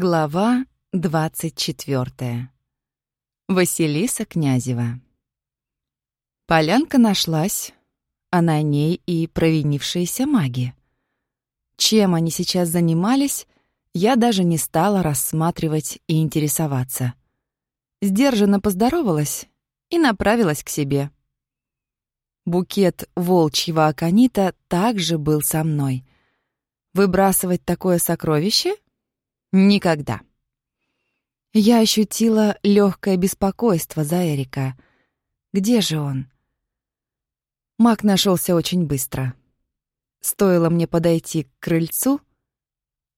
Глава 24. Василиса Князева. Полянка нашлась, а на ней и провинившиеся маги. Чем они сейчас занимались, я даже не стала рассматривать и интересоваться. Сдержанно поздоровалась и направилась к себе. Букет волчьего аконита также был со мной. Выбрасывать такое сокровище — Никогда. Я ощутила легкое беспокойство за Эрика. Где же он? Маг нашелся очень быстро. Стоило мне подойти к крыльцу,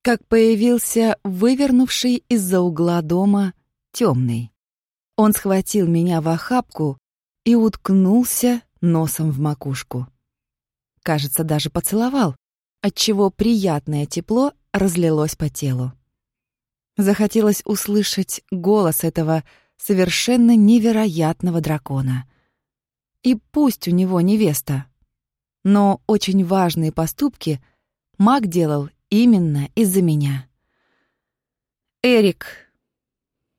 как появился вывернувший из-за угла дома темный. Он схватил меня в охапку и уткнулся носом в макушку. Кажется, даже поцеловал, отчего приятное тепло разлилось по телу. Захотелось услышать голос этого совершенно невероятного дракона. И пусть у него невеста, но очень важные поступки маг делал именно из-за меня. «Эрик!»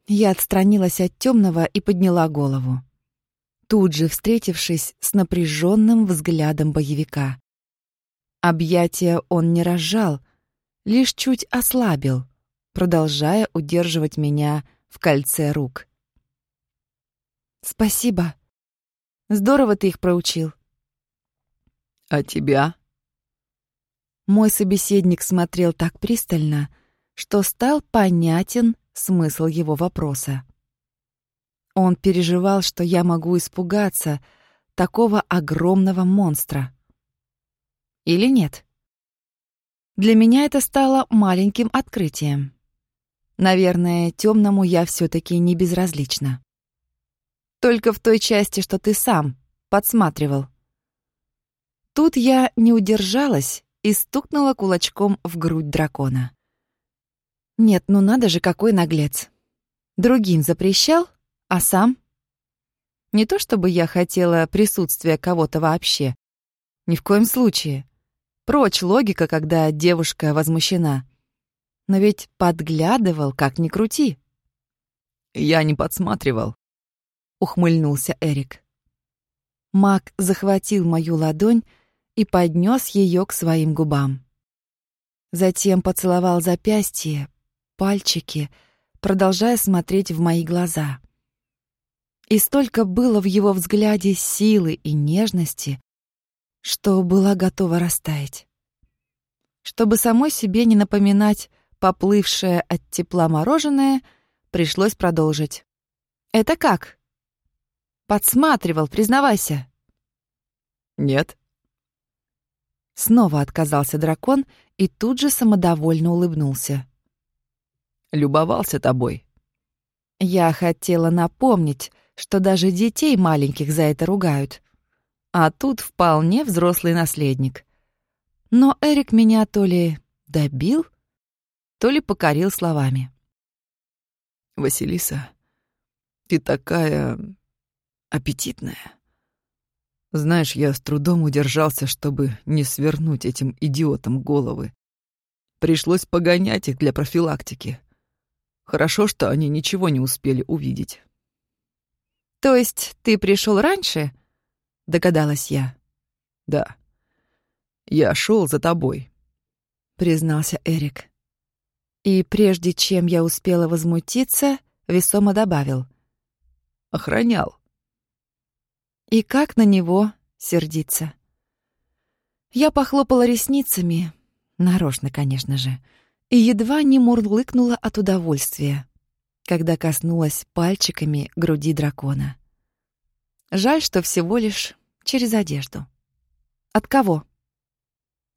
Я отстранилась от темного и подняла голову. Тут же встретившись с напряженным взглядом боевика. Объятия он не разжал, лишь чуть ослабил, продолжая удерживать меня в кольце рук. «Спасибо. Здорово ты их проучил». «А тебя?» Мой собеседник смотрел так пристально, что стал понятен смысл его вопроса. Он переживал, что я могу испугаться такого огромного монстра. Или нет? Для меня это стало маленьким открытием. Наверное, темному я все-таки не безразлична. Только в той части, что ты сам подсматривал. Тут я не удержалась и стукнула кулачком в грудь дракона. Нет, ну надо же, какой наглец. Другим запрещал, а сам? Не то чтобы я хотела присутствия кого-то вообще. Ни в коем случае. Прочь логика, когда девушка возмущена. Но ведь подглядывал, как ни крути. «Я не подсматривал», — ухмыльнулся Эрик. Мак захватил мою ладонь и поднес ее к своим губам. Затем поцеловал запястье, пальчики, продолжая смотреть в мои глаза. И столько было в его взгляде силы и нежности, что была готова растаять. Чтобы самой себе не напоминать поплывшее от тепла мороженое, пришлось продолжить. «Это как?» «Подсматривал, признавайся». «Нет». Снова отказался дракон и тут же самодовольно улыбнулся. «Любовался тобой». Я хотела напомнить, что даже детей маленьких за это ругают. А тут вполне взрослый наследник. Но Эрик меня то ли добил, то ли покорил словами. «Василиса, ты такая... аппетитная. Знаешь, я с трудом удержался, чтобы не свернуть этим идиотам головы. Пришлось погонять их для профилактики. Хорошо, что они ничего не успели увидеть». «То есть ты пришел раньше?» — догадалась я. «Да. Я шел за тобой», — признался Эрик. И прежде чем я успела возмутиться, весомо добавил. «Охранял». И как на него сердиться? Я похлопала ресницами, нарочно, конечно же, и едва не мурлыкнула от удовольствия, когда коснулась пальчиками груди дракона. Жаль, что всего лишь через одежду. От кого?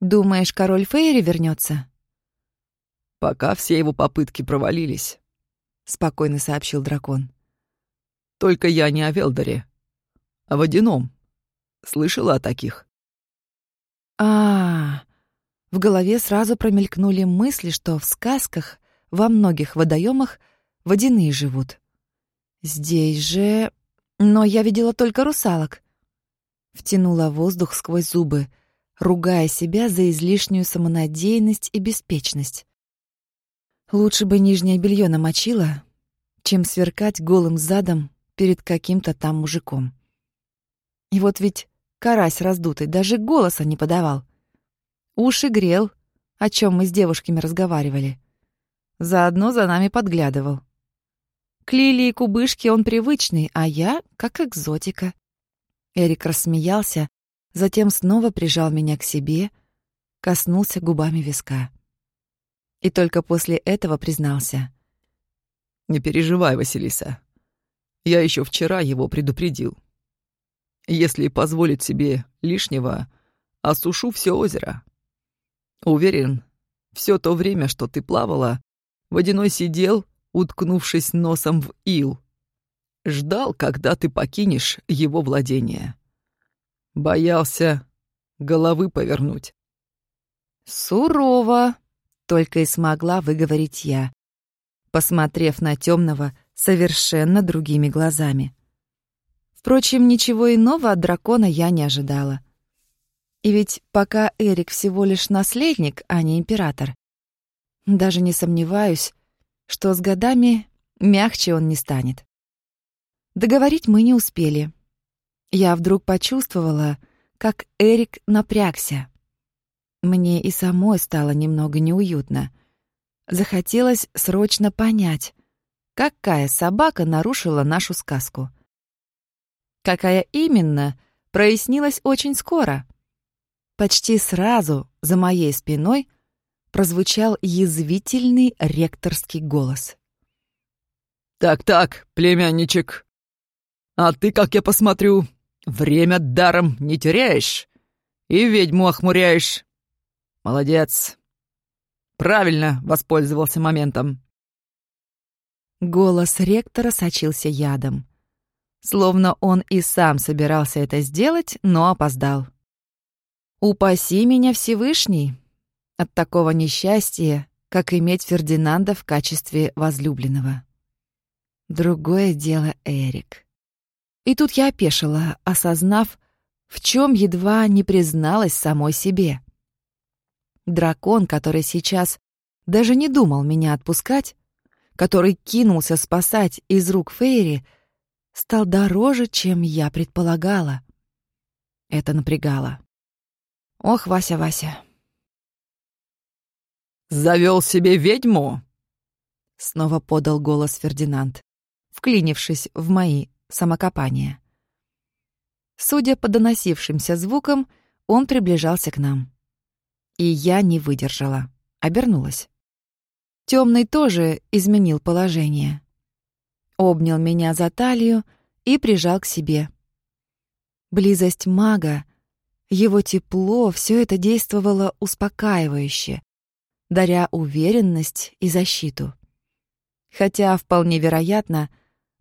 Думаешь, король Фейри вернется? Пока все его попытки провалились», — спокойно сообщил дракон. «Только я не о Велдоре, а водяном. Слышала о таких?» а, -а, -а В голове сразу промелькнули мысли, что в сказках во многих водоемах водяные живут. Здесь же... Но я видела только русалок. Втянула воздух сквозь зубы, ругая себя за излишнюю самонадеянность и беспечность. Лучше бы нижнее белье намочила, чем сверкать голым задом перед каким-то там мужиком. И вот ведь карась раздутый даже голоса не подавал. Уши грел, о чем мы с девушками разговаривали. Заодно за нами подглядывал. К Лилии и кубышке он привычный, а я как экзотика. Эрик рассмеялся, затем снова прижал меня к себе, коснулся губами виска. И только после этого признался. «Не переживай, Василиса. Я еще вчера его предупредил. Если позволит себе лишнего, осушу все озеро. Уверен, все то время, что ты плавала, водяной сидел, уткнувшись носом в ил. Ждал, когда ты покинешь его владение. Боялся головы повернуть. «Сурово!» — только и смогла выговорить я, посмотрев на темного совершенно другими глазами. Впрочем, ничего иного от дракона я не ожидала. И ведь пока Эрик всего лишь наследник, а не император, даже не сомневаюсь, что с годами мягче он не станет. Договорить мы не успели. Я вдруг почувствовала, как Эрик напрягся. Мне и самой стало немного неуютно. Захотелось срочно понять, какая собака нарушила нашу сказку. Какая именно, прояснилось очень скоро. Почти сразу за моей спиной прозвучал язвительный ректорский голос. «Так-так, племянничек, а ты, как я посмотрю, время даром не теряешь и ведьму охмуряешь. Молодец. Правильно воспользовался моментом. Голос ректора сочился ядом. Словно он и сам собирался это сделать, но опоздал. «Упаси меня, Всевышний!» От такого несчастья, как иметь Фердинанда в качестве возлюбленного. Другое дело Эрик. И тут я опешила, осознав, в чем едва не призналась самой себе. Дракон, который сейчас даже не думал меня отпускать, который кинулся спасать из рук Фейри, стал дороже, чем я предполагала. Это напрягало. Ох, Вася, Вася. «Завел себе ведьму?» Снова подал голос Фердинанд, вклинившись в мои самокопания. Судя по доносившимся звукам, он приближался к нам. И я не выдержала, обернулась. Темный тоже изменил положение. Обнял меня за талию и прижал к себе. Близость мага, его тепло, все это действовало успокаивающе, даря уверенность и защиту. Хотя, вполне вероятно,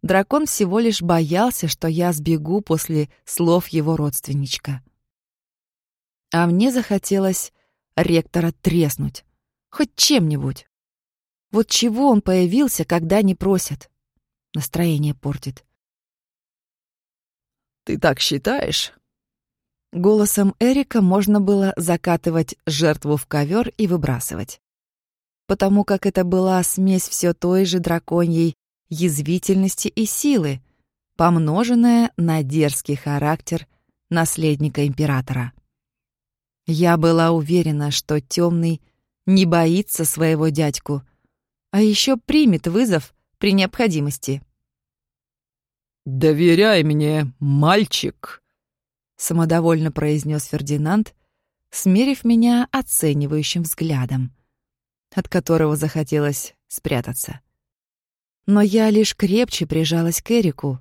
дракон всего лишь боялся, что я сбегу после слов его родственничка. А мне захотелось ректора треснуть. Хоть чем-нибудь. Вот чего он появился, когда не просят? Настроение портит. «Ты так считаешь?» Голосом Эрика можно было закатывать жертву в ковер и выбрасывать. Потому как это была смесь все той же драконьей язвительности и силы, помноженная на дерзкий характер наследника императора. Я была уверена, что темный не боится своего дядьку, а еще примет вызов при необходимости. «Доверяй мне, мальчик», — самодовольно произнес Фердинанд, смерив меня оценивающим взглядом, от которого захотелось спрятаться. Но я лишь крепче прижалась к Эрику,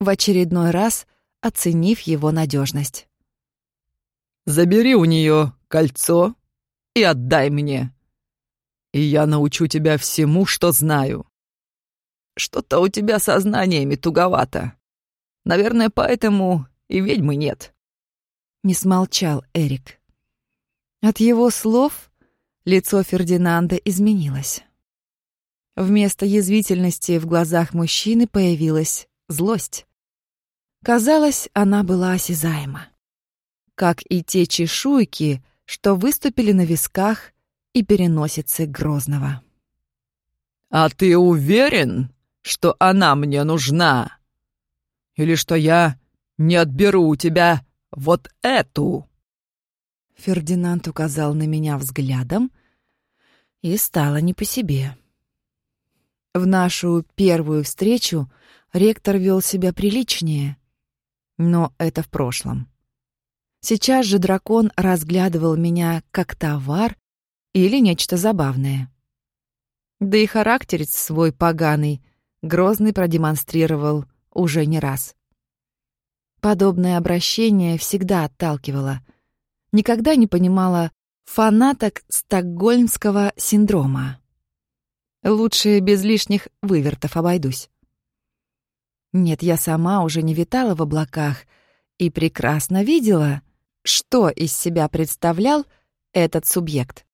в очередной раз оценив его надежность. «Забери у нее кольцо и отдай мне», и я научу тебя всему, что знаю. Что-то у тебя со знаниями туговато. Наверное, поэтому и ведьмы нет». Не смолчал Эрик. От его слов лицо Фердинанда изменилось. Вместо язвительности в глазах мужчины появилась злость. Казалось, она была осязаема. Как и те чешуйки, что выступили на висках и переносице Грозного. «А ты уверен, что она мне нужна? Или что я не отберу у тебя вот эту?» Фердинанд указал на меня взглядом, и стало не по себе. В нашу первую встречу ректор вел себя приличнее, но это в прошлом. Сейчас же дракон разглядывал меня как товар или нечто забавное. Да и характерец свой поганый Грозный продемонстрировал уже не раз. Подобное обращение всегда отталкивало. Никогда не понимала фанаток стокгольмского синдрома. Лучше без лишних вывертов обойдусь. Нет, я сама уже не витала в облаках и прекрасно видела, что из себя представлял этот субъект.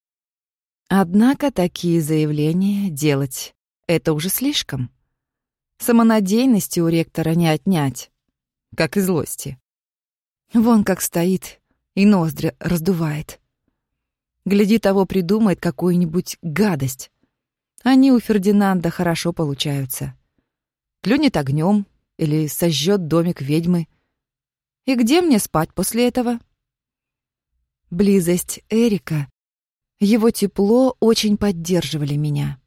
Однако такие заявления делать — это уже слишком. Самонадеянности у ректора не отнять, как и злости. Вон как стоит и ноздри раздувает. Гляди, того придумает какую-нибудь гадость. Они у Фердинанда хорошо получаются. Клюнет огнем или сожжет домик ведьмы. И где мне спать после этого? Близость Эрика, его тепло очень поддерживали меня.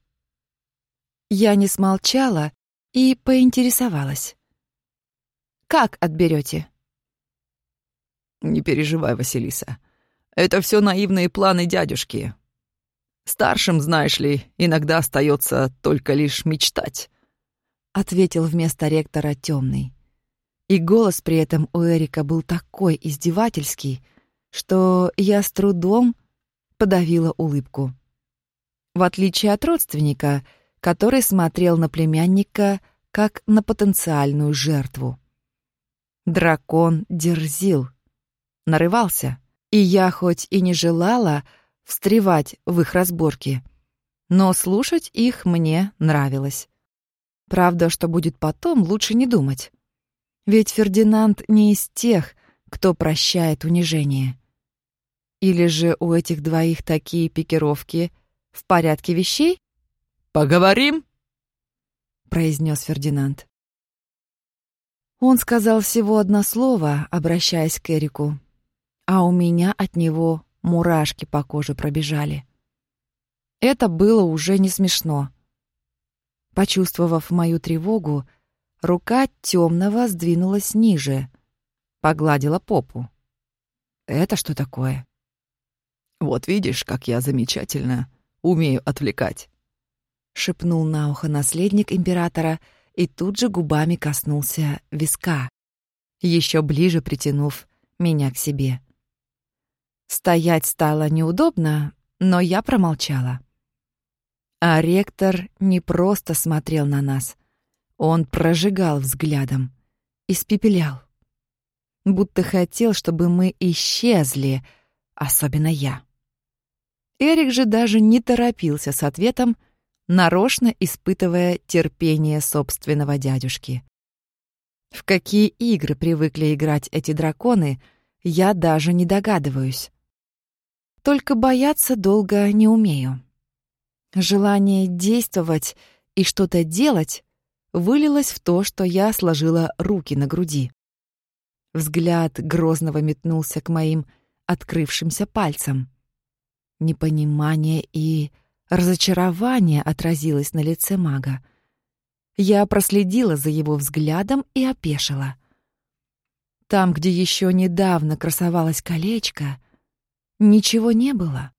Я не смолчала и поинтересовалась. «Как отберете?» «Не переживай, Василиса. Это все наивные планы дядюшки. Старшим, знаешь ли, иногда остается только лишь мечтать», — ответил вместо ректора темный. И голос при этом у Эрика был такой издевательский, что я с трудом подавила улыбку. В отличие от родственника, который смотрел на племянника как на потенциальную жертву. Дракон дерзил, нарывался, и я хоть и не желала встревать в их разборки, но слушать их мне нравилось. Правда, что будет потом, лучше не думать. Ведь Фердинанд не из тех, кто прощает унижение. Или же у этих двоих такие пикировки в порядке вещей? «Поговорим?» — произнес Фердинанд. Он сказал всего одно слово, обращаясь к Эрику, а у меня от него мурашки по коже пробежали. Это было уже не смешно. Почувствовав мою тревогу, рука темного сдвинулась ниже, погладила попу. Это что такое? «Вот видишь, как я замечательно умею отвлекать», — шепнул на ухо наследник императора и тут же губами коснулся виска, еще ближе притянув меня к себе. Стоять стало неудобно, но я промолчала. А ректор не просто смотрел на нас, он прожигал взглядом, испепелял. Будто хотел, чтобы мы исчезли, особенно я. Эрик же даже не торопился с ответом, нарочно испытывая терпение собственного дядюшки. В какие игры привыкли играть эти драконы, я даже не догадываюсь. Только бояться долго не умею. Желание действовать и что-то делать вылилось в то, что я сложила руки на груди. Взгляд грозного метнулся к моим открывшимся пальцам. Непонимание и разочарование отразилось на лице мага. Я проследила за его взглядом и опешила. Там, где еще недавно красовалось колечко, ничего не было.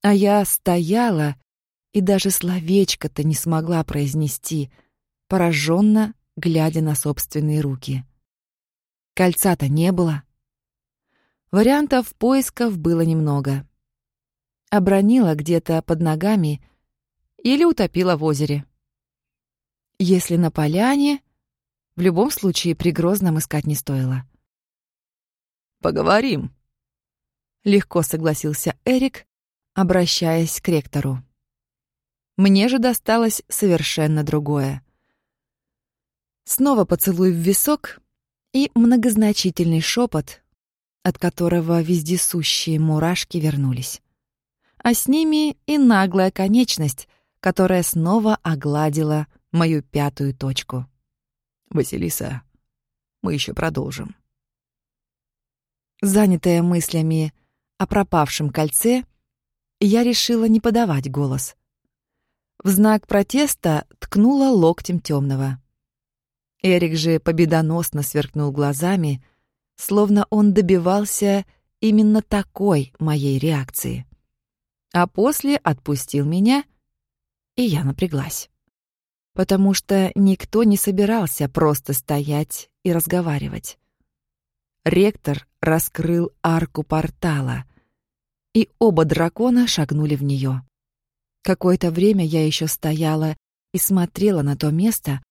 А я стояла и даже словечко-то не смогла произнести, пораженно глядя на собственные руки. Кольца-то не было. Вариантов поисков было немного. Обронила где-то под ногами или утопила в озере. Если на поляне, в любом случае при Грозном искать не стоило. «Поговорим», — легко согласился Эрик, обращаясь к ректору. Мне же досталось совершенно другое. Снова поцелуй в висок и многозначительный шепот, от которого вездесущие мурашки вернулись. А с ними и наглая конечность, которая снова огладила мою пятую точку. «Василиса, мы еще продолжим». Занятая мыслями о пропавшем кольце, я решила не подавать голос. В знак протеста ткнула локтем темного. Эрик же победоносно сверкнул глазами, словно он добивался именно такой моей реакции. А после отпустил меня, и я напряглась. Потому что никто не собирался просто стоять и разговаривать. Ректор раскрыл арку портала, и оба дракона шагнули в нее. Какое-то время я еще стояла и смотрела на то место,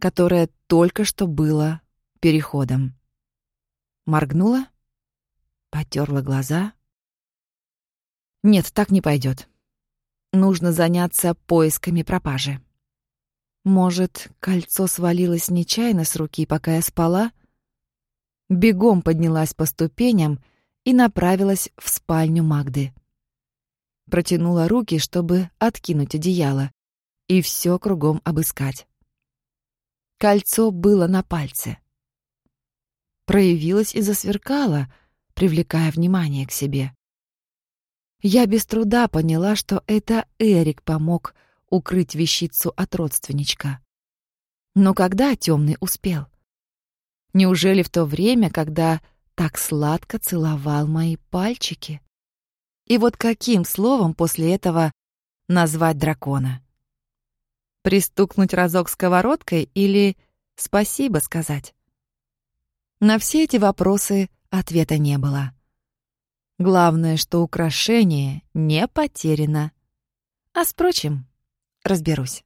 которое только что было переходом. Моргнула, потерла глаза. Нет, так не пойдет. Нужно заняться поисками пропажи. Может, кольцо свалилось нечаянно с руки, пока я спала? Бегом поднялась по ступеням и направилась в спальню Магды. Протянула руки, чтобы откинуть одеяло и все кругом обыскать. Кольцо было на пальце. Проявилось и засверкало, привлекая внимание к себе. Я без труда поняла, что это Эрик помог укрыть вещицу от родственничка. Но когда темный успел? Неужели в то время, когда так сладко целовал мои пальчики? И вот каким словом после этого назвать дракона? Пристукнуть разок сковородкой или «спасибо» сказать? На все эти вопросы ответа не было. Главное, что украшение не потеряно. А, впрочем, разберусь.